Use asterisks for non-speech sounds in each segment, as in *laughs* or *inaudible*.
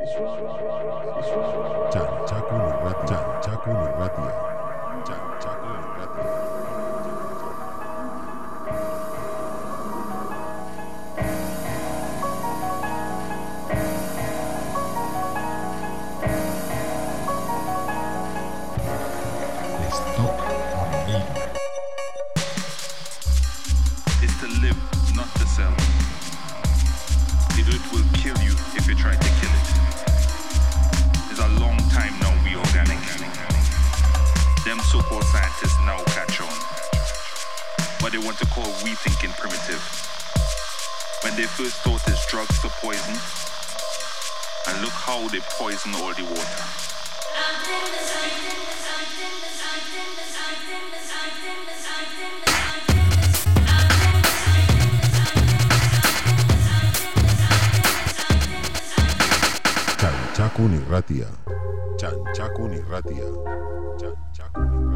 Cak Cakuman Radio. Cak Radio. So-called now catch on. What they want to call we thinking primitive. When they first thought it's drugs to poison, and look how they poison all the water. Txantxakun irratia. Txantxakun irratia. Txantxakun irratia.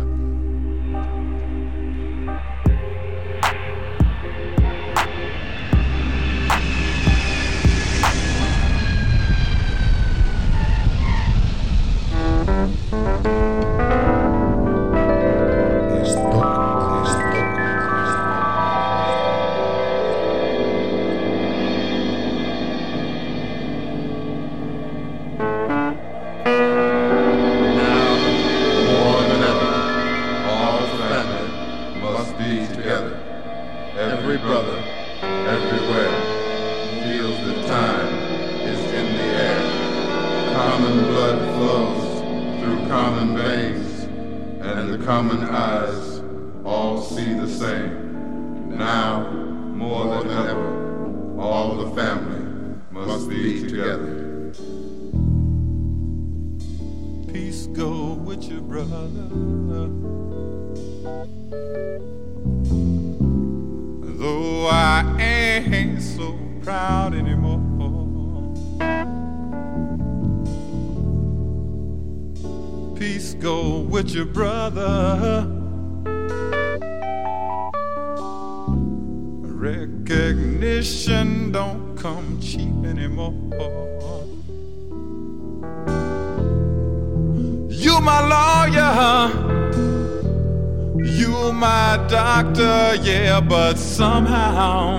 Doctor, yeah, but somehow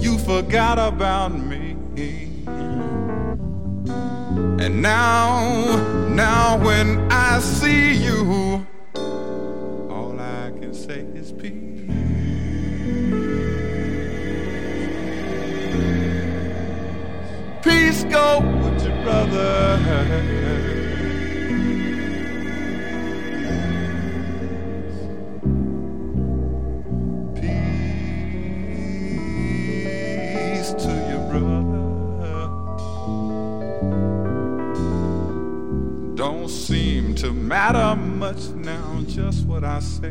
you forgot about me. And now, now when I see you, all I can say is peace. Peace go with your brother. To matter much now, just what I say.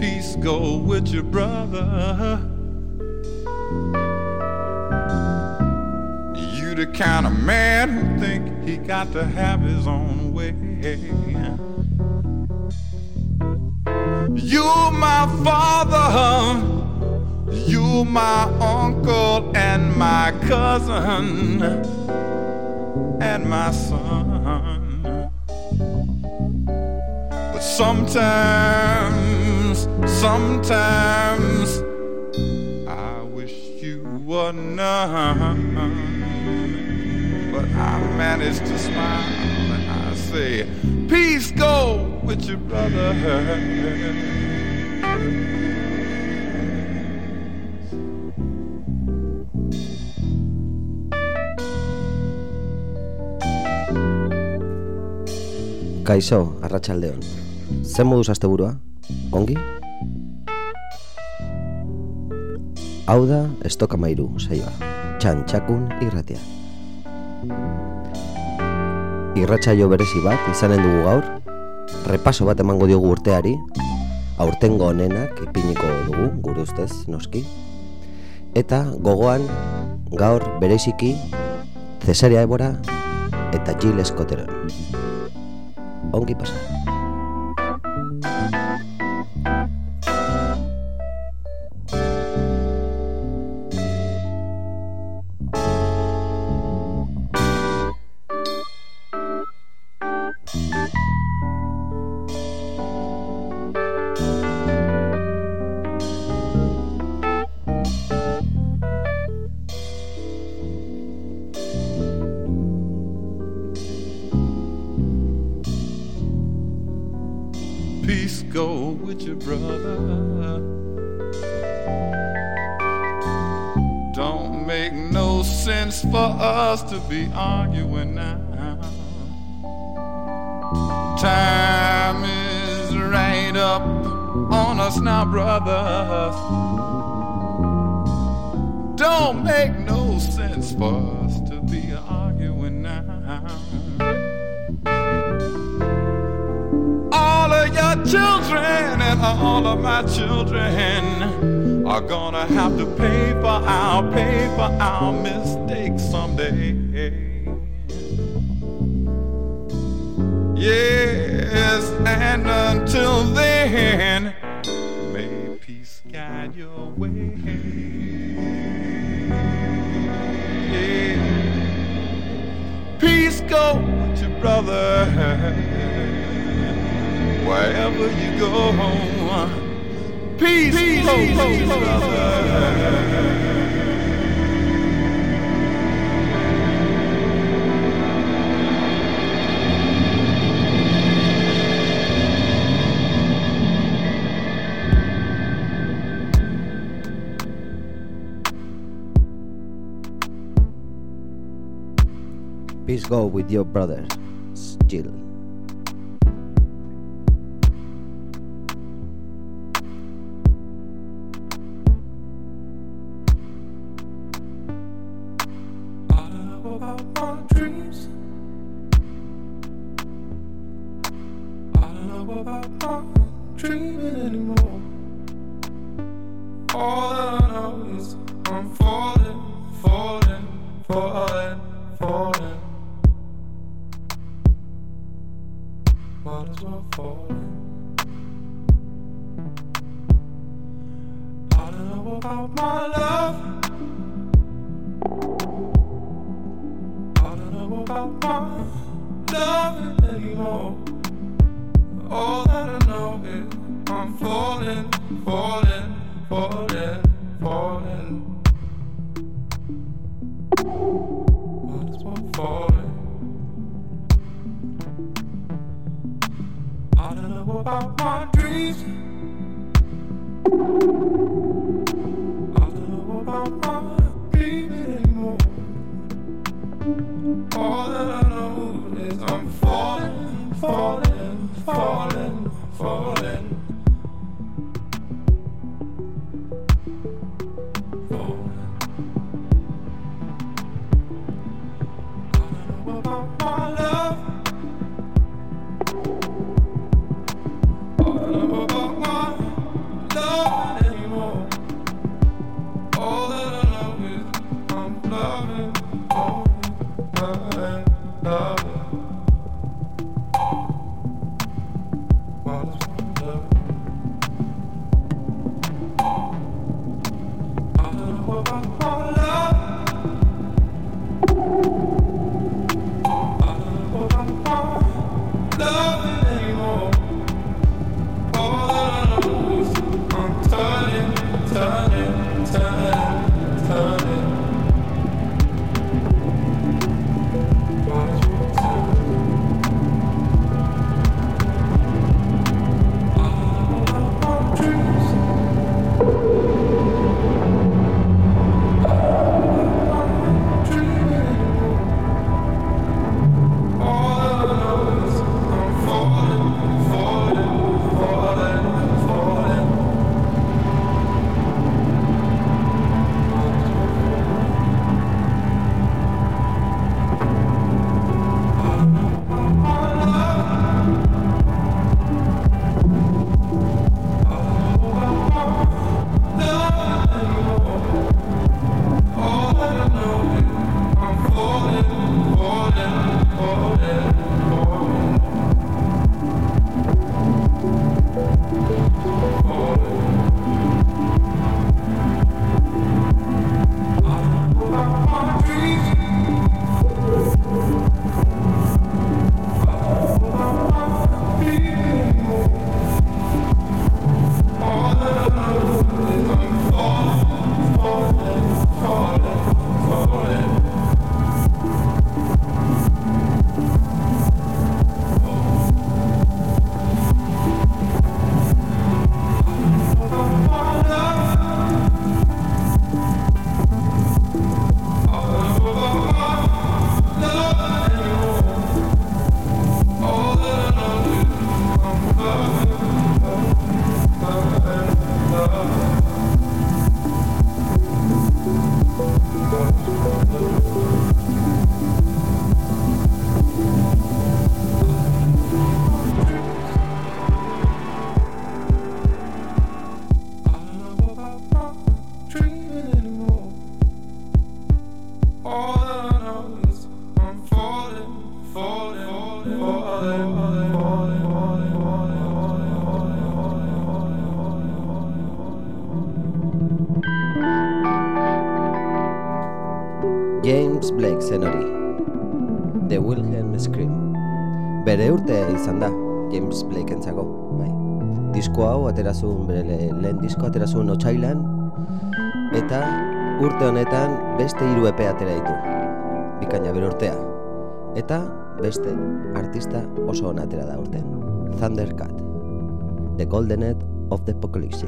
Peace go with your brother. You the kind of man who think he got to have his own way. You my father, you my uncle and my cousin and my son. But sometimes, sometimes I wish you were none. But I manage to smile and I say, Peace go with your brother. Kaixo, arratsaldeon. Zer moduz asteburua? Ongi? Hau da Estok Amairu saioa. Txantxakun irratia. Irratsaio berezi bat izanen dugu gaur. Repaso bat emango diogu urteari. Aurtengo honenak ipiniko dugu, gure ustez, noski. Eta gogoan gaur bereziki Cesaria Ebora eta Jill Scotteron. Ongi pasa. children, and all of my children are gonna have to pay for our pay for our mistakes someday. Yes, and until then, may peace guide your way. Yeah. Peace go with your brother wherever you go. Peace, peace, peace, peace, brother. Peace go with your brother, still. Izan da, James Blake entzako, bai. Disko hau aterazun, bere le- lehen disko aterazun otxailan, eta urte honetan beste hiru EP atera ditu. Bikaina bere urtea. Eta beste artista oso ona atera da urten. Thundercat. The Golden Head of the Apocalypse.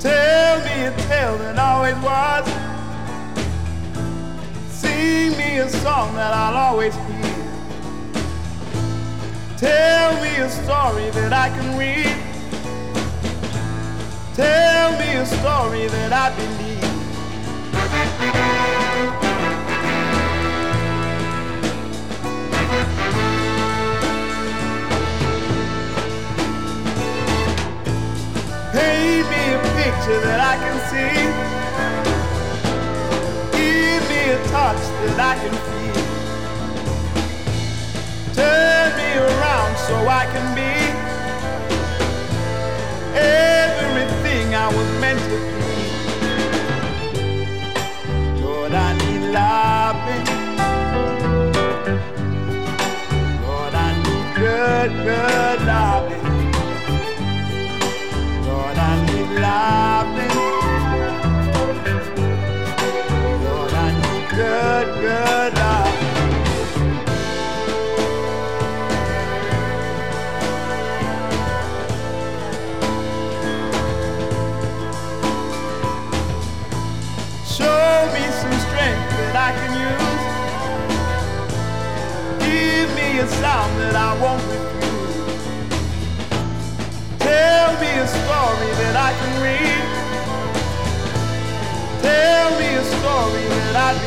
Tell me a tale that always was. Sing me a song that I'll always hear. Tell me a story that I can read. Tell me a story that I believe. Picture that I can see. Give me a touch that I can feel. Turn me around so I can be everything I was meant to be. Lord, I need loving. Lord, I need good, good loving. Lord, I need good, good loving. Show me some strength that I can use. Give me a sound that I won't refuse. Tell me a story that I can tell story that I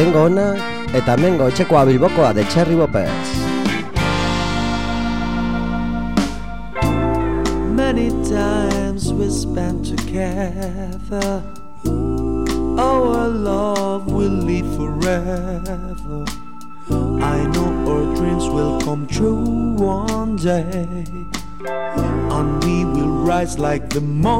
tengo ona eta mengo etxekoa bilbokoa de Cherry Bopez. Many times we spent together. Our love will live forever. I know our dreams will come true one day. And we will rise like the moon.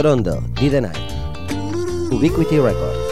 Toronto, Did the Night. Ubiquity Records.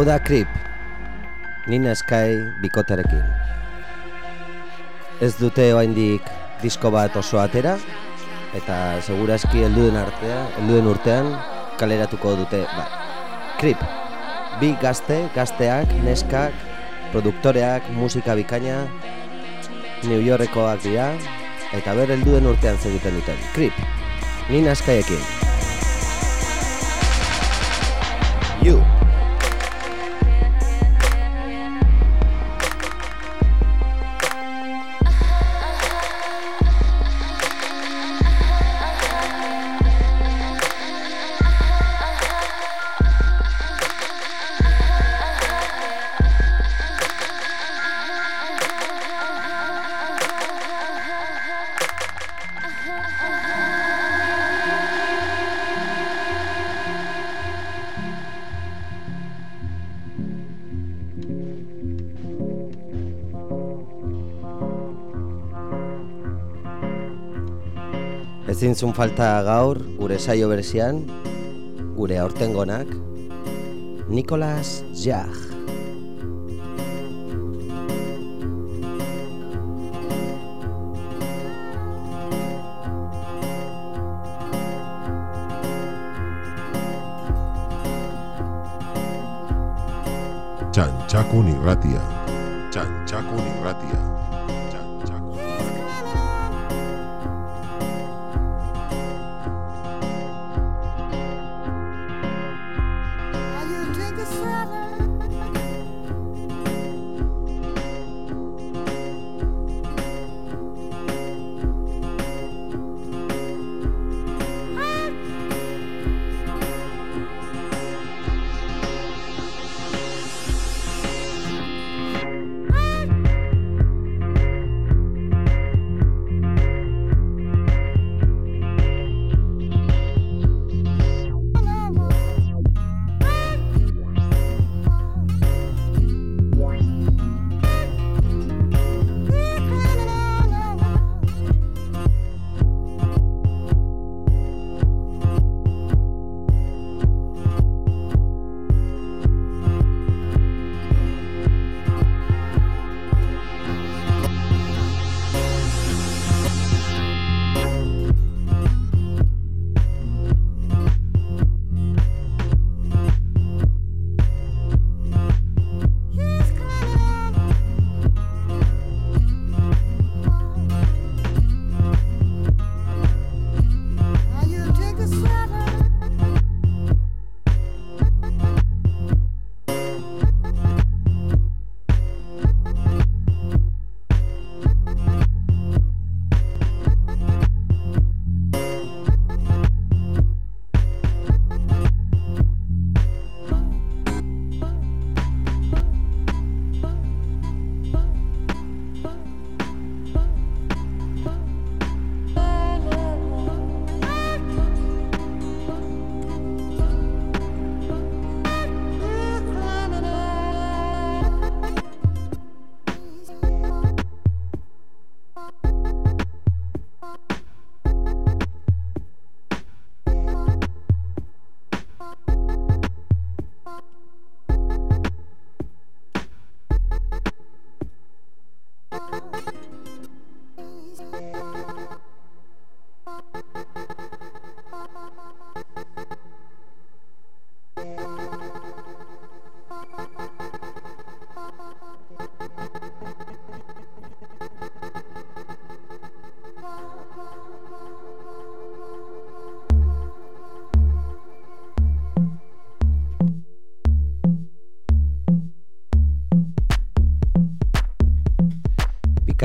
Hau da Krip, Nina Sky bikotarekin. Ez dute oraindik disko bat oso atera, eta segurazki helduen artea, helduen urtean kaleratuko dute, ba, Krip, bi gazte, gazteak, neskak, produktoreak, musika bikaina, New Yorkekoak dira, eta ber helduen urtean zegiten duten. Krip, Nina Skyekin. Ezintzun falta gaur gure saio berzian, gure aurtengonak, Nicolas Jag. Txantxakun irratia. Txantxakun.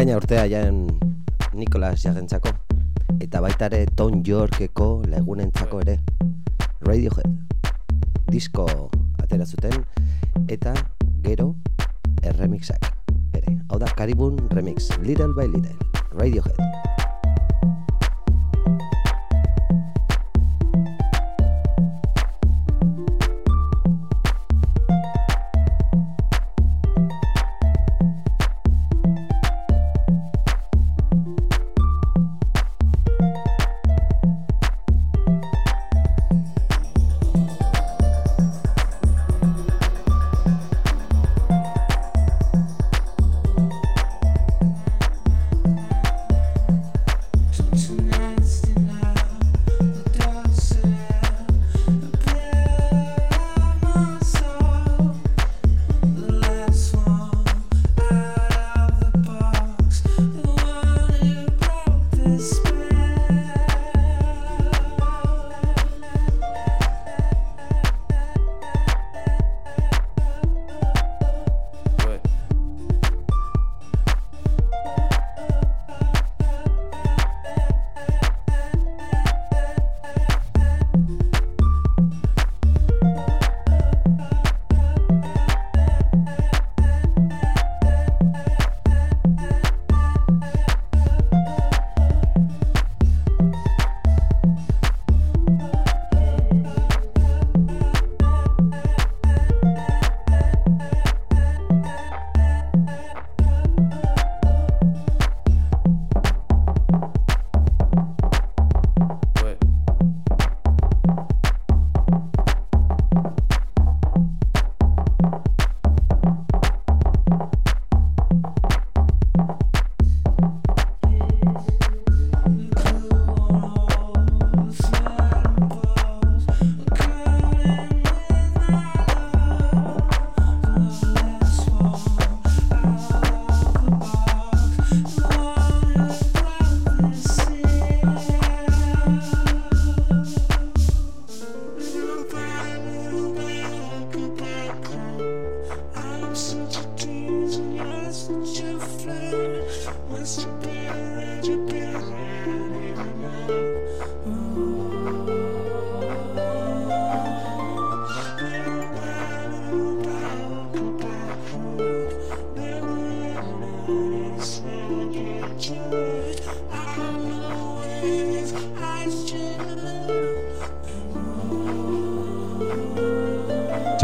Bikaina urtea jaen Nikolas jagentzako eta baita ere Tom Yorkeko lagunentzako ere. Radiohead disko atera zuten eta gero erremixak ere. Hau da Caribun Remix Little by Little Radiohead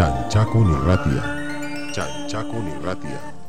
Cancaku Nirratia. Cancaku Nirratia.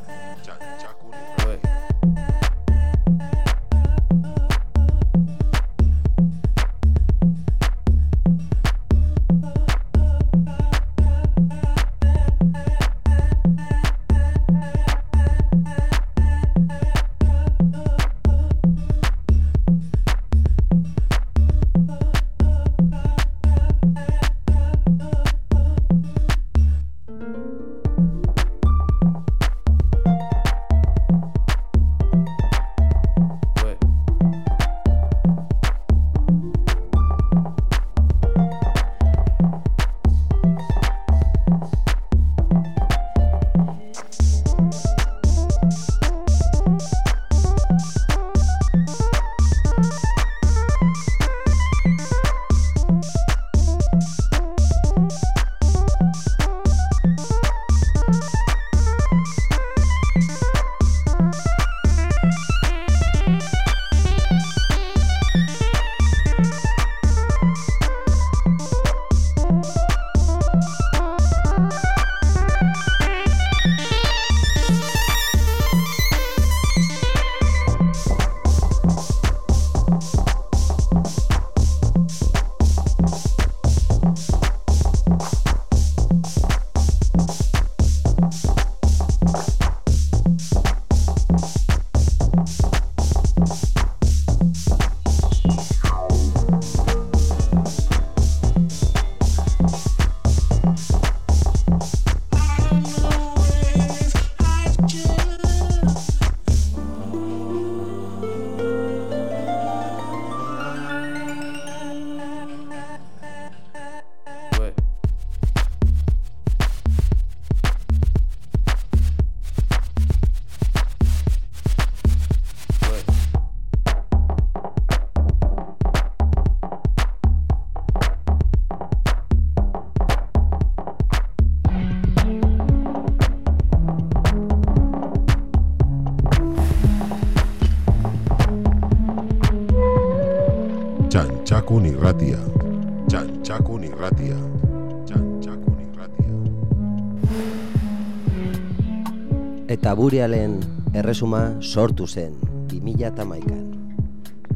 Eta burialen erresuma sortu zen 2008an.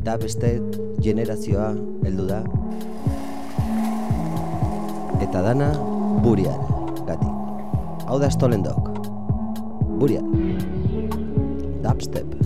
Da beste generazioa heldu da. Eta dana burial gatik. Hau da stolendok. Burial. Dubstep.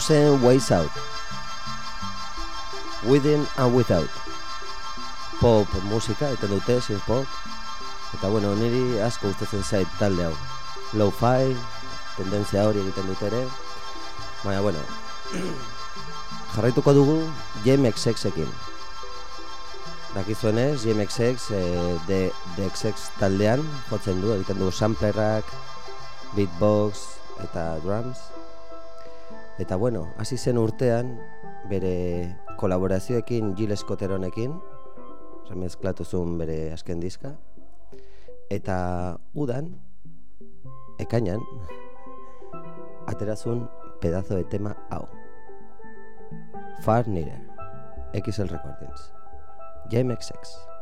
Zen Ways Out. Within and Without. Pop musika, eten dute, synth pop. Eta bueno, niri asko gustatzen zait talde hau. Lo-fi, tendentzia hori egiten dute ere. Baina, bueno, *clears throat* jarraituko dugu JMXX-ekin. Dakizuenez, JMXX eh, de, de XX taldean jotzen du, egiten du samplerrak, beatbox eta drums. Eta bueno, hasi zen urtean bere kolaborazioekin Gil Scotteronekin, remezklatu zuen bere azken diska. Eta udan, ekainan, *laughs* aterazun pedazo de tema hau. Far Nearer, XL Recordings, JMXX.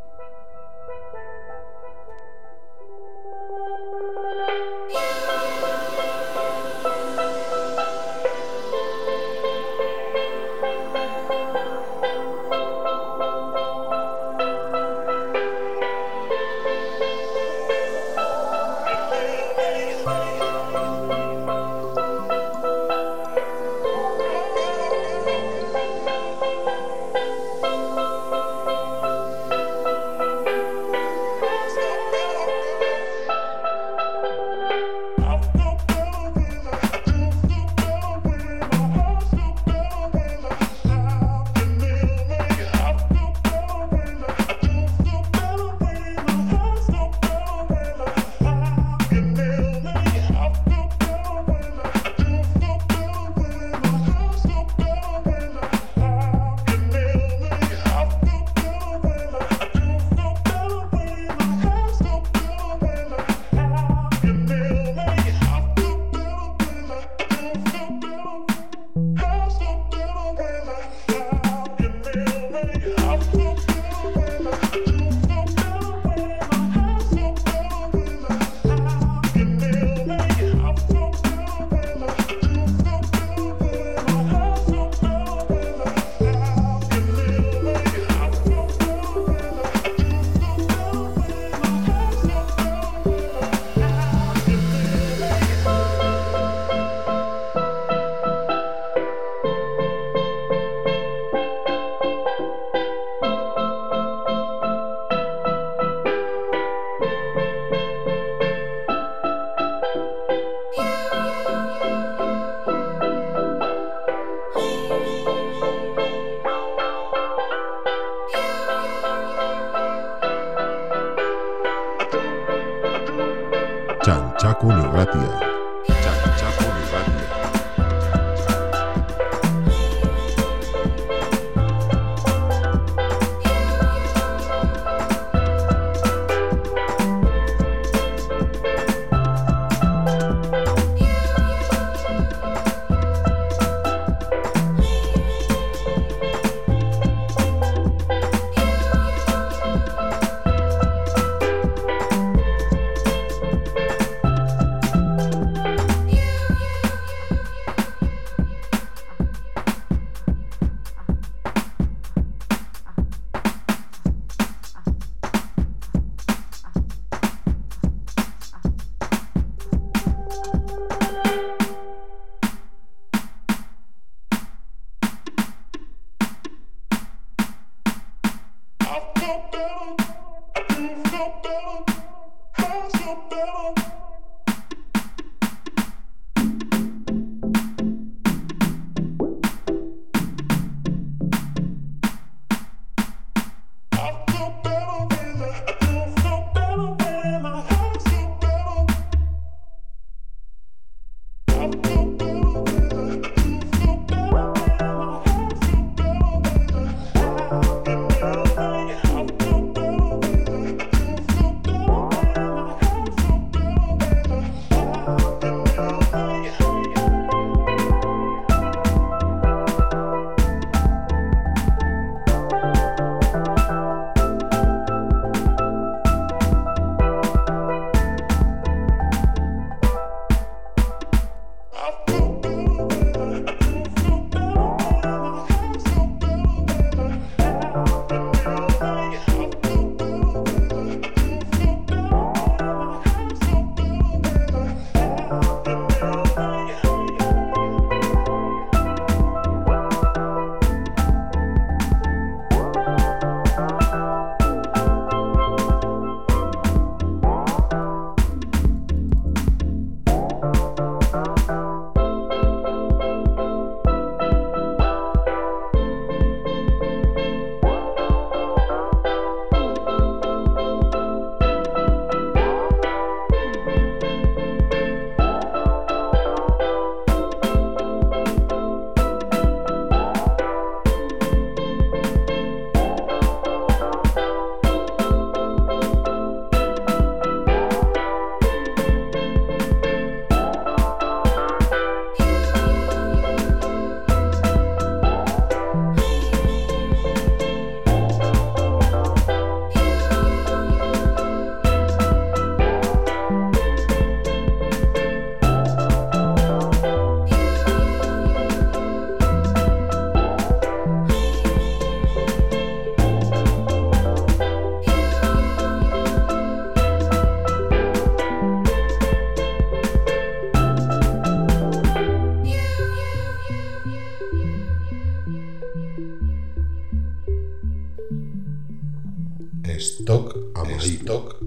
Stock, Stock, Stock,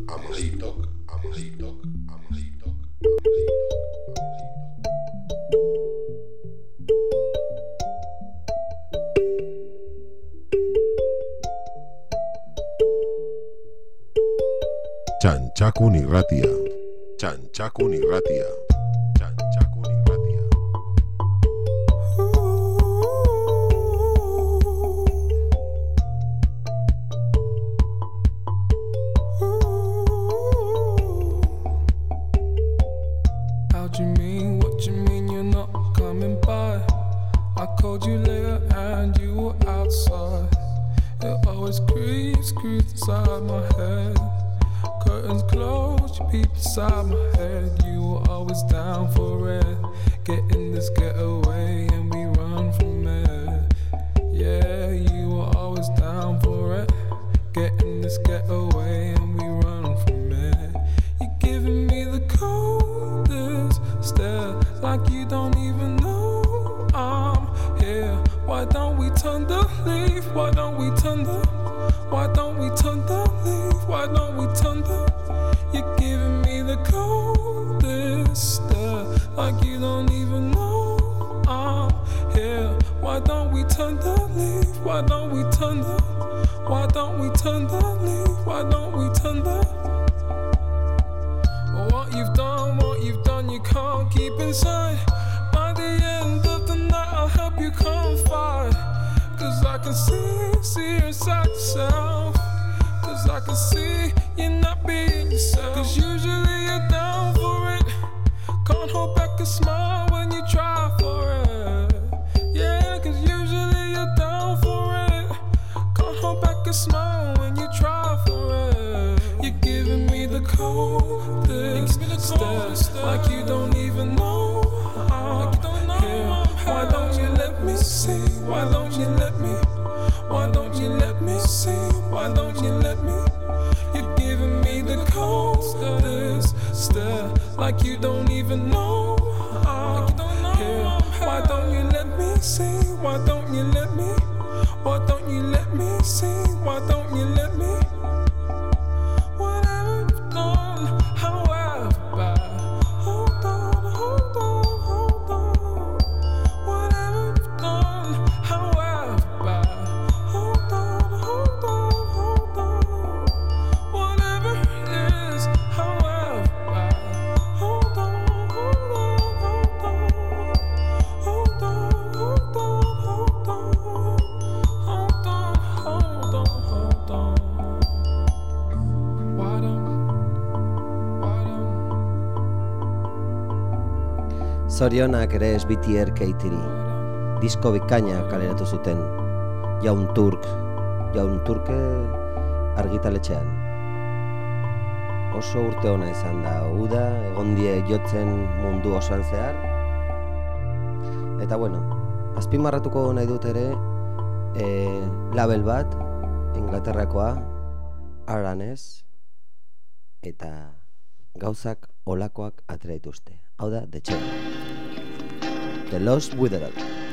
Stock, irratia. Irratia. Zorionak ere esbitier keitiri. Disko bikaina kaleratu zuten. Jaun Turk, Jaun Turke argitaletxean. Oso urte ona izan da, uda, egondie jotzen mundu osoan zehar. Eta bueno, azpimarratuko nahi dut ere, e, label bat, Inglaterrakoa, aranez, eta gauzak olakoak atreituzte. Hau da, detxera. The Lost Witherell.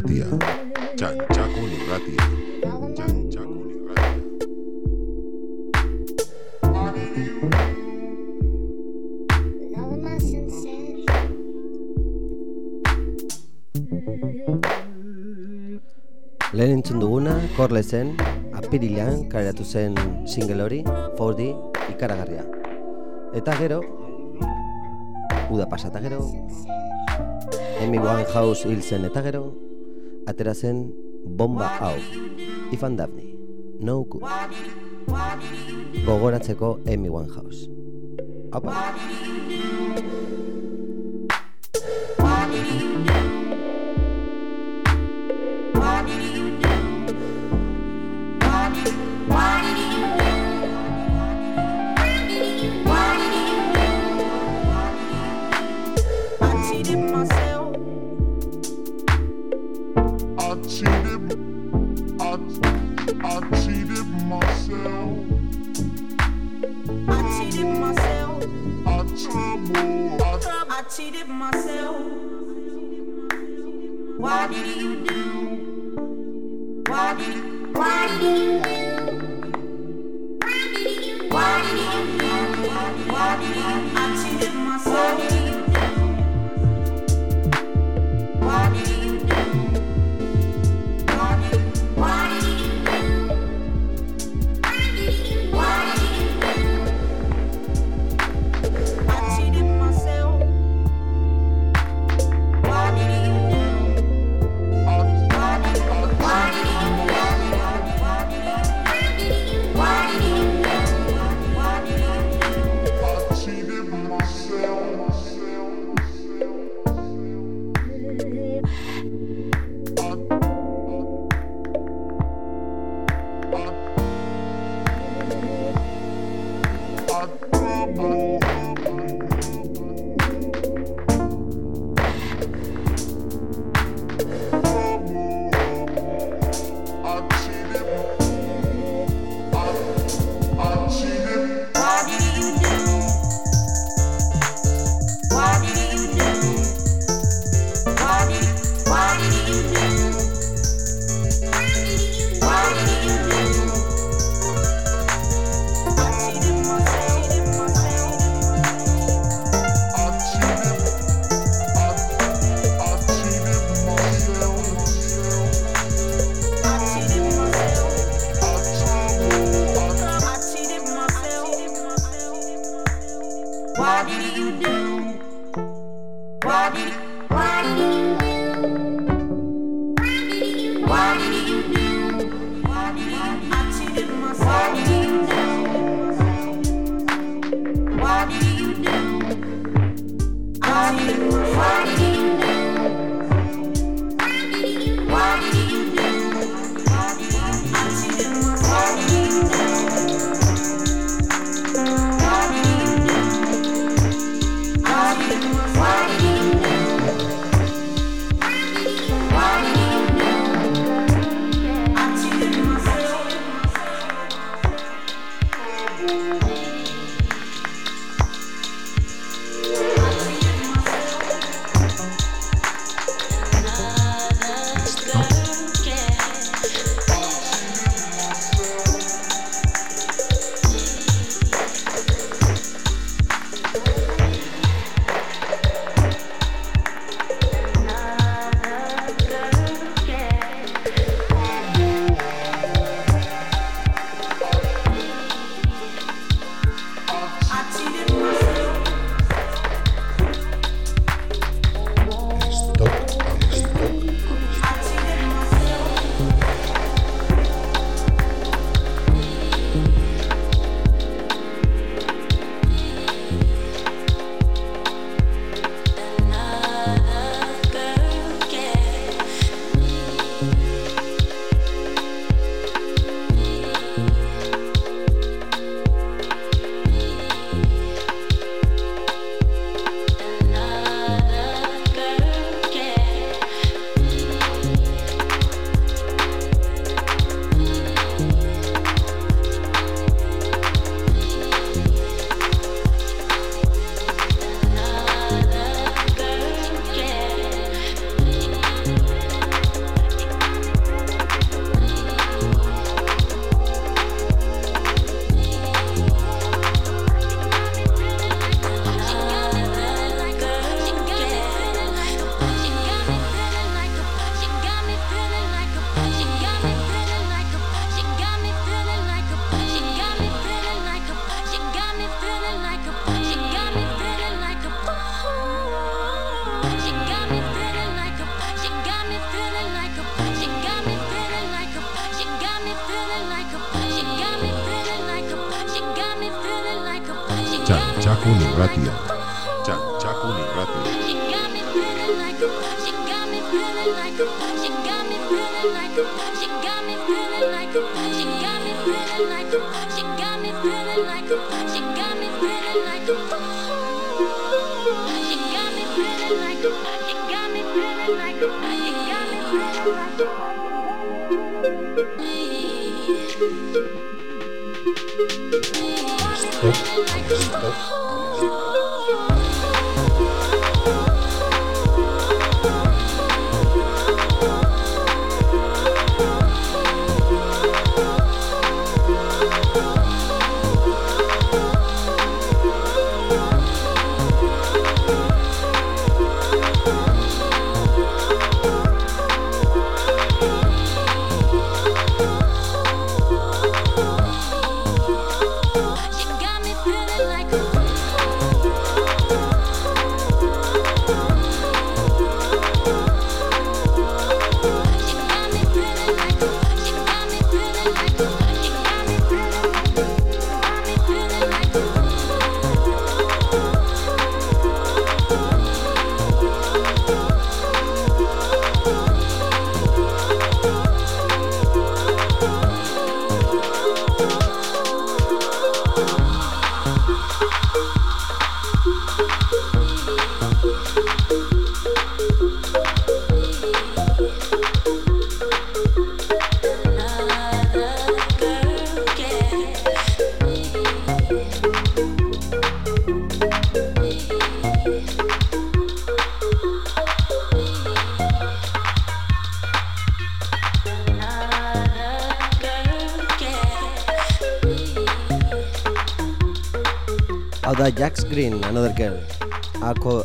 Irratia. Txantxakun irratia. Txantxakun irratia. Lehen entzun duguna, korle zen, apirilan kaleratu zen single hori, 4D ikaragarria. Eta gero, uda pasata gero, Amy Winehouse hil zen eta gero, atera zen bomba hau, Ifan Daphne, no good. Gogoratzeko Amy Winehouse. Apa!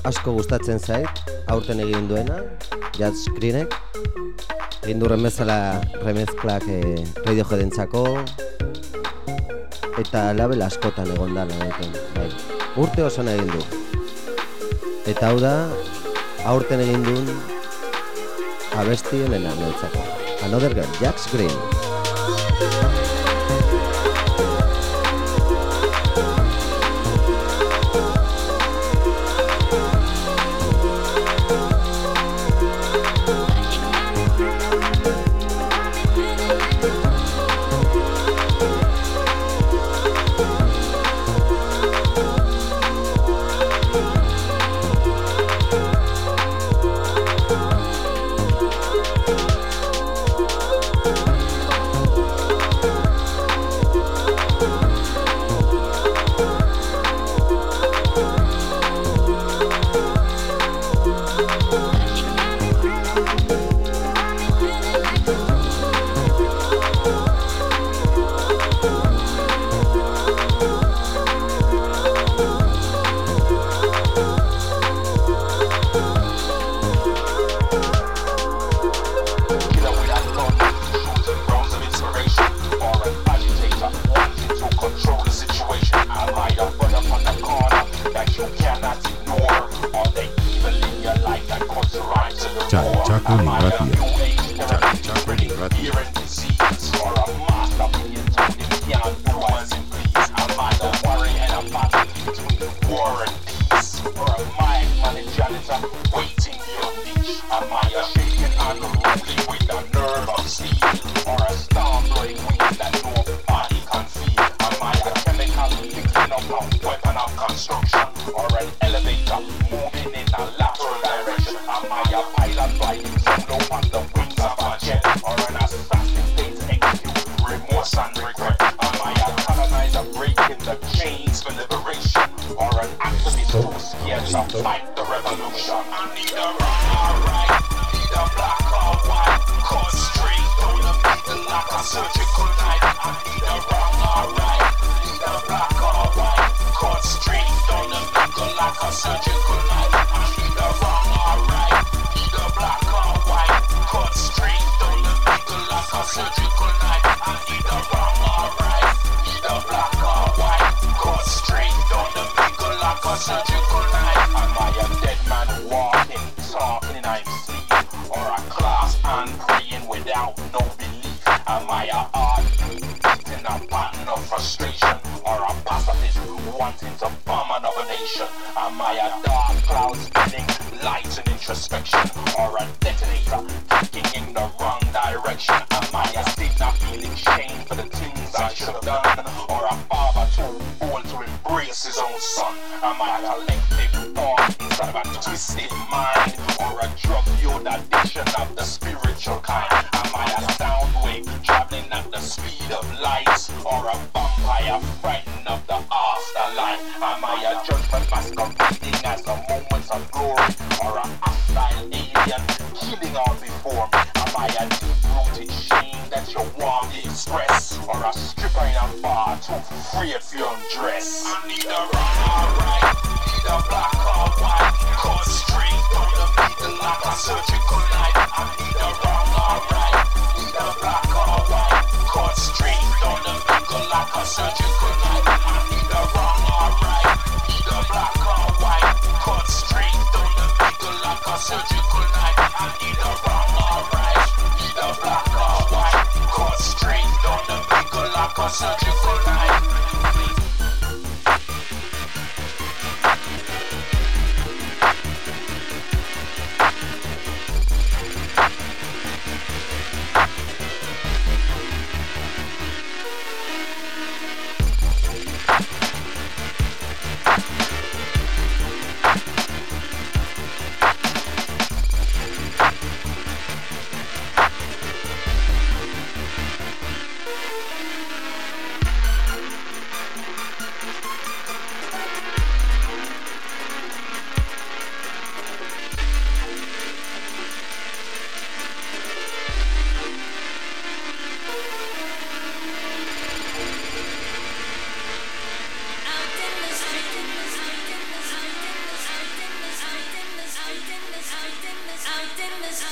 asko gustatzen zait, aurten egin duena, jazz screenek. Egin du remezala remezklak e, radio jedentzako, eta label askotan egon da egiten, bai. Urte osoan egin du. Eta hau da, aurten egin duen abesti honena Another Girl, Jax Green.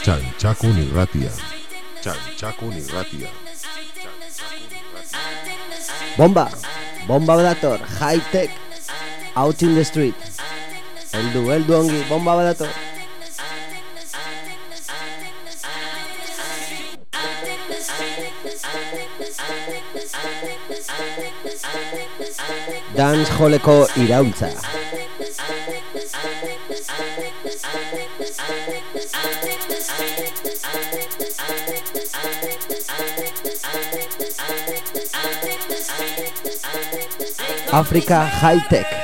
Txantxakun irratia. Txantxakun irratia. Bomba! Bomba badator, high tech, out in the street. Eldu, eldu ongi, bomba badator. Dance joleko iraultza. Africa High Tech.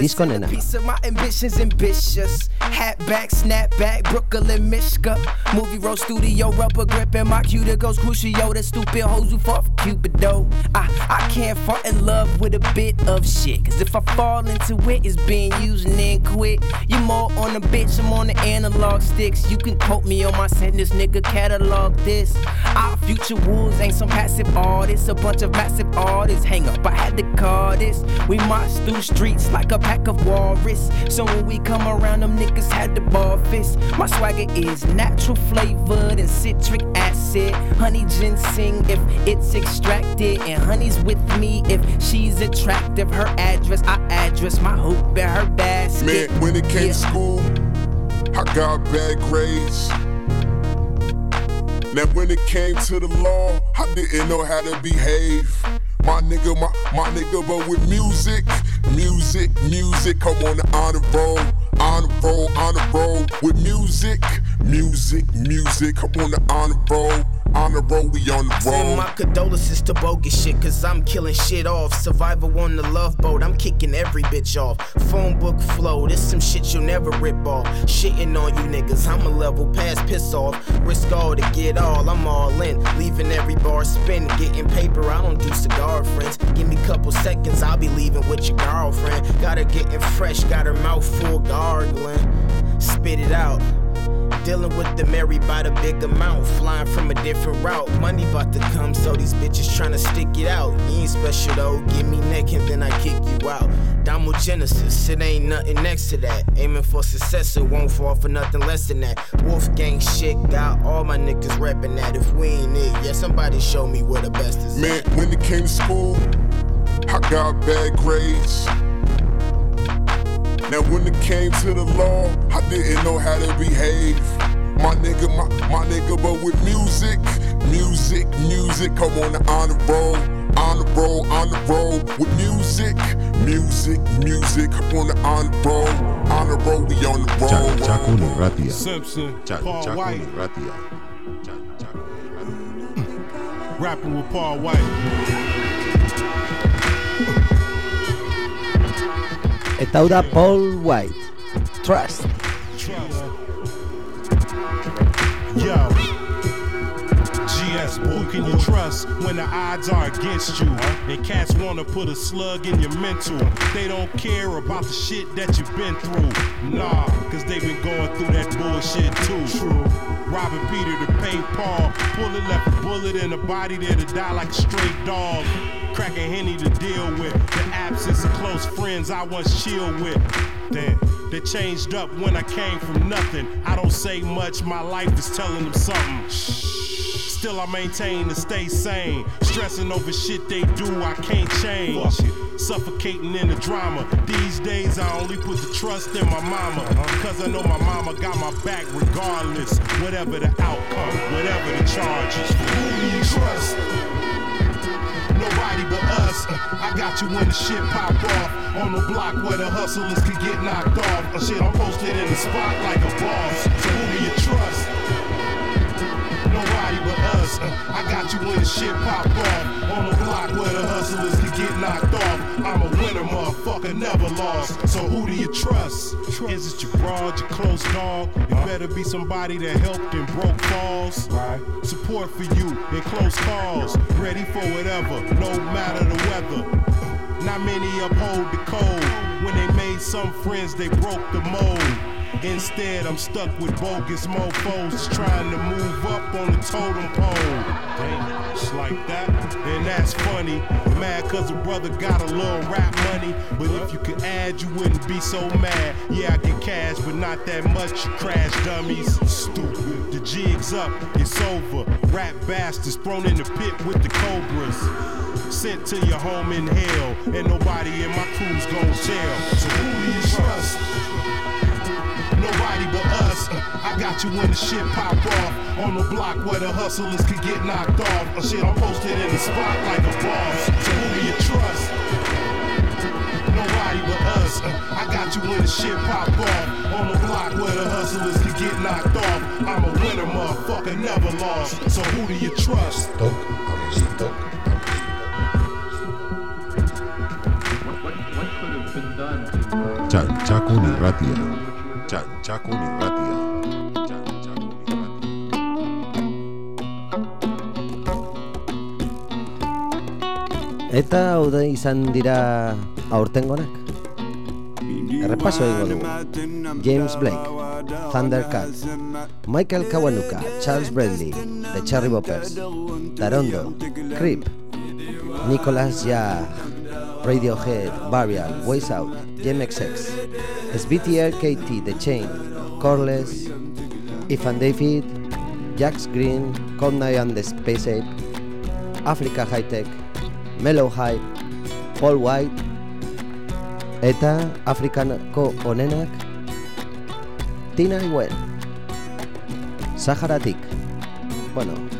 Nena. Piece of my ambitions ambitious. Hat back, snap back, Brooklyn, Mishka. Movie roll studio, rubber grip, and my cuter goes crucio. The stupid hoes who fought for Cupido. I, I can't fall in love with a bit of shit. Cause if I fall into it, it's being used and then quit. You more on the bitch, I'm on the analog sticks. You can quote me on my sentence, nigga, catalog this. Future wolves ain't some passive artists, a bunch of massive artists. Hang up, I had to call this. We march through streets like a pack of walrus. So when we come around, them niggas had the ball fist. My swagger is natural flavored and citric acid. Honey ginseng if it's extracted. And honey's with me if she's attractive. Her address, I address my hoop and her basket. Man, when it came Yeah. to school, I got bad grades. Now when it came to the law, I didn't know how to behave. My nigga, my, my nigga, but with music, music, music, come on the honor roll, honor roll, honor roll. With music, music, music, come on the honor roll, honor roll, we on the road. Send my condolences to bogus shit, cause I'm killing shit off. Survivor on the love boat, I'm kicking every bitch off. Phone book flow, this some shit you'll never rip off. Shitting on you niggas, I'm a level past piss off. Risk all to get all, I'm all in. Leaving every bar spin, getting paper, I don't do cigar friends. Give me couple seconds, I'll be leaving with your girlfriend. Got her getting fresh, got her mouth full gargling. Spit it out. Dealing with the Mary by the big amount, flying from a different route. Money about to come, so these bitches tryna stick it out. You ain't special though, give me neck and then I kick you out. Domo Genesis, it ain't nothing next to that. Aiming for success, it won't fall for nothing less than that. Wolfgang shit, got all my niggas reppin' that. If we ain't it, yeah, somebody show me where the best is Man, at. when it came to school, I got bad grades. Now when it came to the law, I didn't know how to behave. My nigga, my, my nigga, but with music, music, music, come on the honor roll, honor roll, honor roll. With music, music, music, come on the honor roll, honor roll, we on the roll. Txa- Txakun irratia. Simpson, Txa- Paul Txakun White, irratia. Txa- Txakun irratia. rapping with Paul White. Eta hau da Paul White. Trust. Yo. GS, who can you trust when the odds are against you? And cats wanna put a slug in your mental. They don't care about the shit that you've been through. Nah, cause they been going through that bullshit too. True. Robbing Peter to pay Paul. Bullet left a bullet in the body there to die like a stray dog. Cracking Henny to deal with. The absence of close friends I once chilled with. Damn, they changed up when I came from nothing. I don't say much, my life is telling them something. Still, I maintain to stay sane. Stressing over shit they do, I can't change. Suffocating in the drama. These days, I only put the trust in my mama. Uh-huh. Cause I know my mama got my back regardless. Whatever the outcome, whatever the charges. Who do you trust? Nobody but us. I got you when the shit pop off. On the block where the hustlers can get knocked off. Shit, I'm posted in the spot like a boss. So who do you trust? Nobody but us. I got you when the shit pop off. On the block where the hustlers can get knocked off. I'm a motherfucker, never lost. So who do you trust? Is it your broad, your close dog? It better be somebody that helped and broke falls. Support for you in close calls. Ready for whatever, no matter the weather. Not many uphold the code. When they made some friends, they broke the mold. Instead, I'm stuck with bogus mofos trying to move up on the totem pole. It's like that. And that's funny. Mad cause a brother got a little rap money. But if you could add, you wouldn't be so mad. Yeah, I get cash, but not that much, you crash dummies. Stupid. The jig's up, it's over. Rap bastards thrown in the pit with the cobras. Sent to your home in hell. And nobody in my crew's gon' tell. So who do you trust? Nobody but us. Uh, I got you when the shit pop off. On the block where the hustlers can get knocked off. Uh, shit, I'm posted in the spot like a boss. So who do you trust? Nobody but us. Uh, I got you when the shit pop off. On the block where the hustlers can get knocked off. I'm a winner, motherfucker, never lost. So who do you trust? Stoke, I'm could Txantxakun irratia. Txantxakun irratia. Eta hau da izan dira aurtengonak. Errepaso egingo dugu. James Blake, Thundercat, Michael Kawanuka, Charles Bradley, The Cherry Boppers, Darondo, Creep, Nicholas Jah, Radiohead, Burial, Washed Out, Jamie xx, SBTR KT, The Chain, Corless, Ifan Dafydd, Jacques Greene, Cold and the Space Ape, Africa High Tech, Mellow Hype, Paul White, eta Afrikanako onenak Tinariwen Saharatik bueno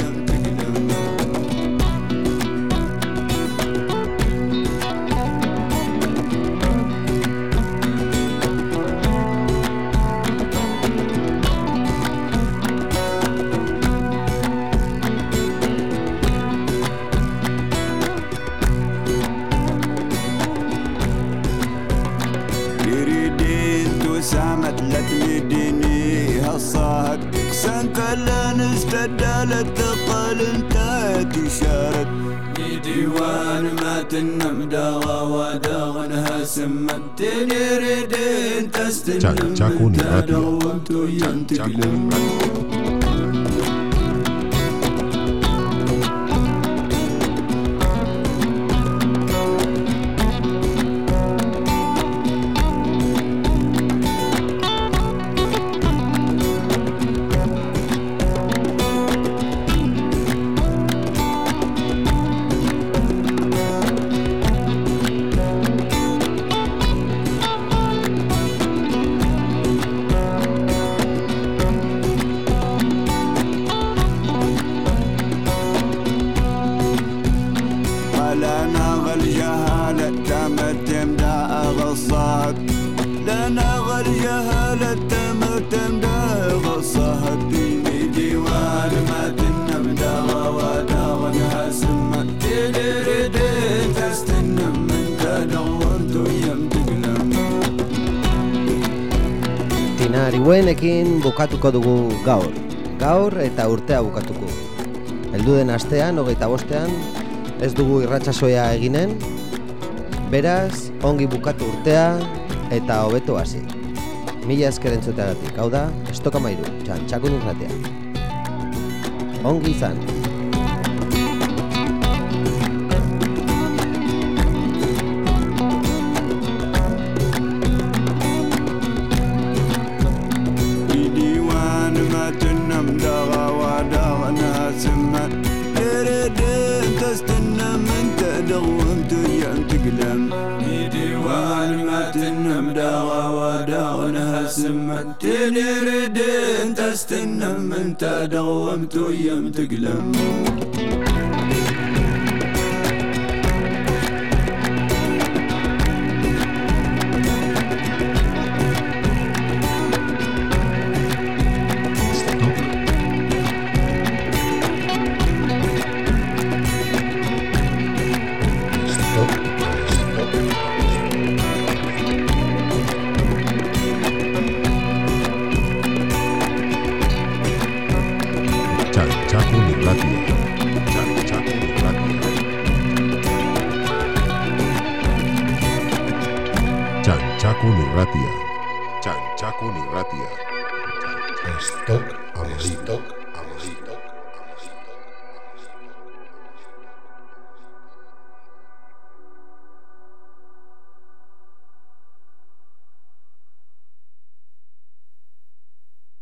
هالصهد سنت لن استدالت تقل انت تشارد ديوان ما تنم داغا وداغنها سمت تنيريدين تستنم Txantxakun irratia. تدغومت وينتقلم bukatuko dugu gaur. Gaur eta urtea bukatuko. Heldu den astean, hogeita bostean ez dugu irratsasoia eginen. Beraz, ongi bukatu urtea eta hobeto hasi. Mila esker entzuteagatik, hau da, estoka mairu, txantxakun irratea Ongi izan toyim tüglem